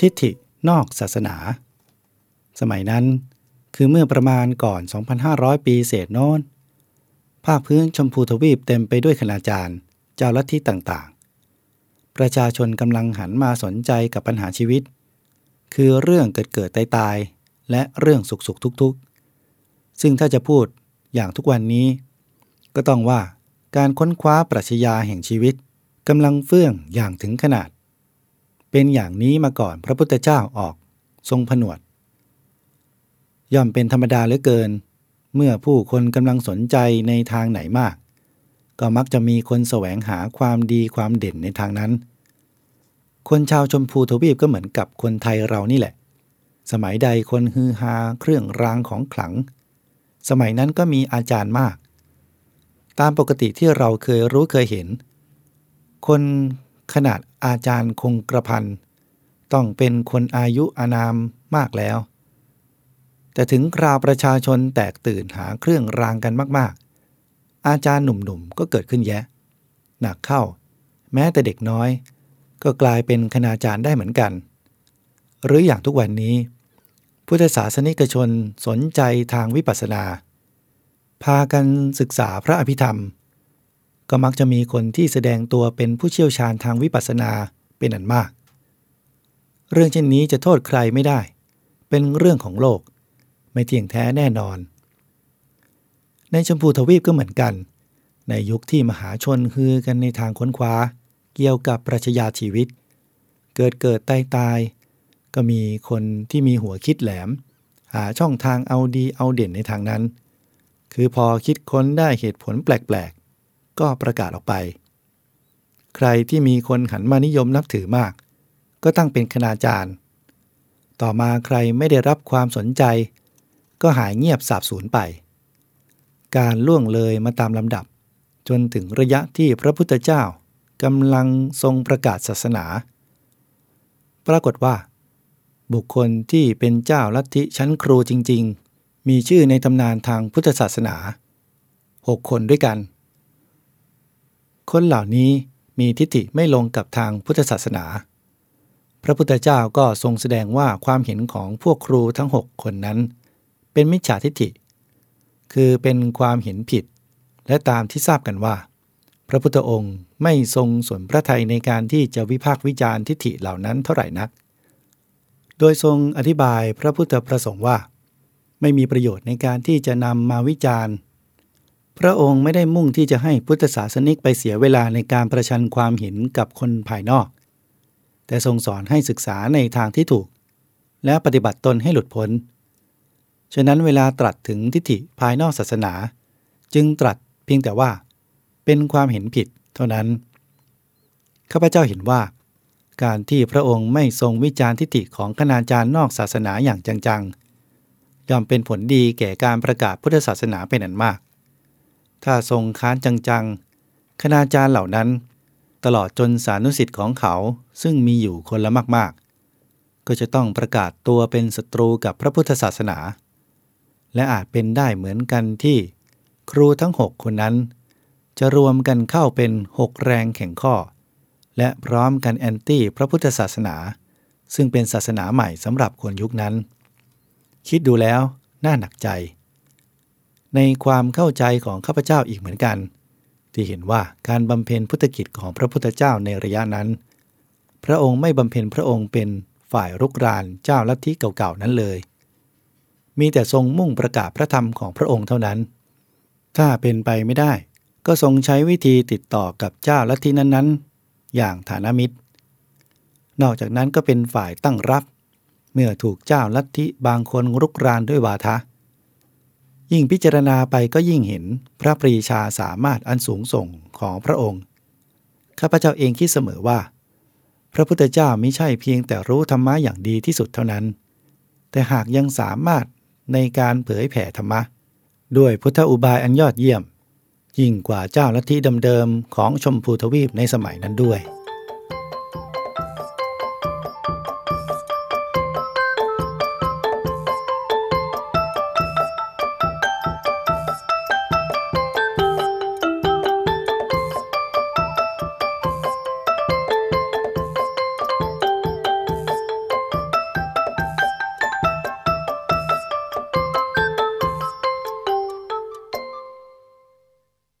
ทิฏฐินอกศาสนา สมัยนั้น คือเมื่อประมาณก่อน 2,500 ปีเศษโน้น ภาคพื้นชมพูทวีปเต็มไปด้วยคณาจารย์ เจ้าลัทธิต่างๆ ประชาชนกำลังหันมาสนใจกับปัญหาชีวิต คือเรื่องเกิดเกิดตายตายและเรื่องสุขสุขทุกทุกซึ่งถ้าจะพูดอย่างทุกวันนี้ ก็ต้องว่าการค้นคว้าปรัชญาแห่งชีวิตกำลังเฟื่องอย่างถึงขนาด เป็นอย่างนี้มาก่อนพระพุทธเจ้าออกทรงผนวด ย่อมเป็นธรรมดาเหลือเกิน เมื่อผู้คนกำลังสนใจในทางไหนมาก ก็มักจะมีคนแสวงหาความดีความเด่นในทางนั้น คนชาวชมพูทวีปก็เหมือนกับคนไทยเรานี่แหละ สมัยใดคนฮือฮาเครื่องรางของขลัง สมัยนั้นก็มีอาจารย์มาก ตามปกติที่เราเคยรู้เคยเห็น คน ขนาดอาจารย์คงกระพันต้องเป็นคนอายุอานามมากแล้ว แต่ถึงคราวประชาชนแตกตื่นหาเครื่องรางกันมาก ๆ อาจารย์หนุ่มๆก็เกิดขึ้นแยะ หนักเข้า แม้แต่เด็กน้อย ก็กลายเป็นคณาจารย์ได้เหมือนกัน หรืออย่างทุกวันนี้ พุทธศาสนิกชนสนใจทางวิปัสสนา พากันศึกษาพระอภิธรรม ก็มักจะมีคนที่แสดงตัวเป็นผู้เชี่ยวชาญทางวิปัสสนาเป็นอันมาก เรื่องเช่นนี้จะโทษใครไม่ได้ เป็นเรื่องของโลก ไม่เที่ยงแท้แน่นอน ในชมพูทวีปก็เหมือนกัน ในยุคที่มหาชนฮือกันในทางค้นคว้า เกี่ยวกับปรัชญาชีวิต เกิดเกิดตายตาย ก็มีคนที่มีหัวคิดแหลม หาช่องทางเอาดีเอาเด่นในทางนั้น คือพอคิดค้นได้เหตุผลแปลก ก็ประกาศออกไป ใครที่มีคนหันมานิยมนับถือมาก ก็ตั้งเป็นคณาจารย์ ต่อมาใครไม่ได้รับความสนใจ ก็หายเงียบสาบสูญไป การล่วงเลยมาตามลำดับ จนถึงระยะที่พระพุทธเจ้ากำลังทรงประกาศศาสนา ปรากฏว่า บุคคลที่เป็นเจ้าลัทธิชั้นครูจริง ๆ มีชื่อในตำนานทางพุทธศาสนา 6 คนด้วยกัน คนเหล่านี้มีทิฏฐิไม่ลงกับทางพุทธศาสนา พระพุทธเจ้าก็ทรงแสดงว่าความเห็นของพวกครูทั้งหกคนนั้น เป็นมิจฉาทิฏฐิ คือเป็นความเห็นผิด และตามที่ทราบกันว่า พระพุทธองค์ไม่ทรงสนพระทัยในการที่จะวิพากษ์วิจารณ์ทิฏฐิเหล่านั้นเท่าไหร่นัก โดยทรงอธิบายพระพุทธประสงค์ว่า ไม่มีประโยชน์ในการที่จะนำมาวิจารณ์ พระองค์ไม่ได้มุ่งที่จะให้พุทธศาสนิกไปเสียเวลาในการประชันความเห็นกับคนภายนอก แต่ทรงสอนให้ศึกษาในทางที่ถูก และปฏิบัติตนให้หลุดพ้น ฉะนั้นเวลาตรัสถึงทิฏฐิภายนอกศาสนา จึงตรัสเพียงแต่ว่า เป็นความเห็นผิดเท่านั้น ข้าพเจ้าเห็นว่า การที่พระองค์ไม่ทรงวิจารณ์ทิฏฐิของคณาจารย์นอกศาสนาอย่างจังๆย่อมเป็นผลดีแก่การประกาศพุทธศาสนาเป็นอันมาก ถ้าทรงค้านจังๆ คณาจารย์เหล่านั้น ตลอดจนสานุสิทธิ์ของเขาซึ่งมีอยู่คนละมากๆ ก็จะต้องประกาศตัวเป็นศัตรูกับพระพุทธศาสนา และอาจเป็นได้เหมือนกันที่ครูทั้งหกคนนั้น จะรวมกันเข้าเป็นหกแรงแข่งข้อ และพร้อมกันแอนตี้พระพุทธศาสนา ซึ่งเป็นศาสนาใหม่สำหรับคนยุคนั้น คิดดูแล้วน่าหนักใจ ในความเข้าใจของข้าพเจ้าอีกเหมือนกัน ที่เห็นว่าการบำเพ็ญพุทธกิจของพระพุทธเจ้าในระยะนั้น พระองค์ไม่บำเพ็ญพระองค์เป็นฝ่ายรุกรานเจ้าลัทธิเก่าๆนั้นเลย มีแต่ทรงมุ่งประกาศพระธรรมของพระองค์เท่านั้น ถ้าเป็นไปไม่ได้ ก็ทรงใช้วิธีติดต่อกับเจ้าลัทธินั้นๆ อย่างฐานามิตร นอกจากนั้นก็เป็นฝ่ายตั้งรับ เมื่อถูกเจ้าลัทธิบางคนรุกรานด้วยวาทะ ยิ่งพิจารณาไปก็ยิ่งเห็นพระปรีชาสามารถอันสูงส่งของพระองค์ ข้าพเจ้าเองคิดเสมอว่า พระพุทธเจ้าไม่ใช่เพียงแต่รู้ธรรมะอย่างดีที่สุดเท่านั้น แต่หากยังสามารถในการเผยแผ่ธรรมะ ด้วยพุทธอุบายอันยอดเยี่ยม ยิ่งกว่าเจ้าลัทธิเดิมๆของชมพูทวีปในสมัยนั้นด้วย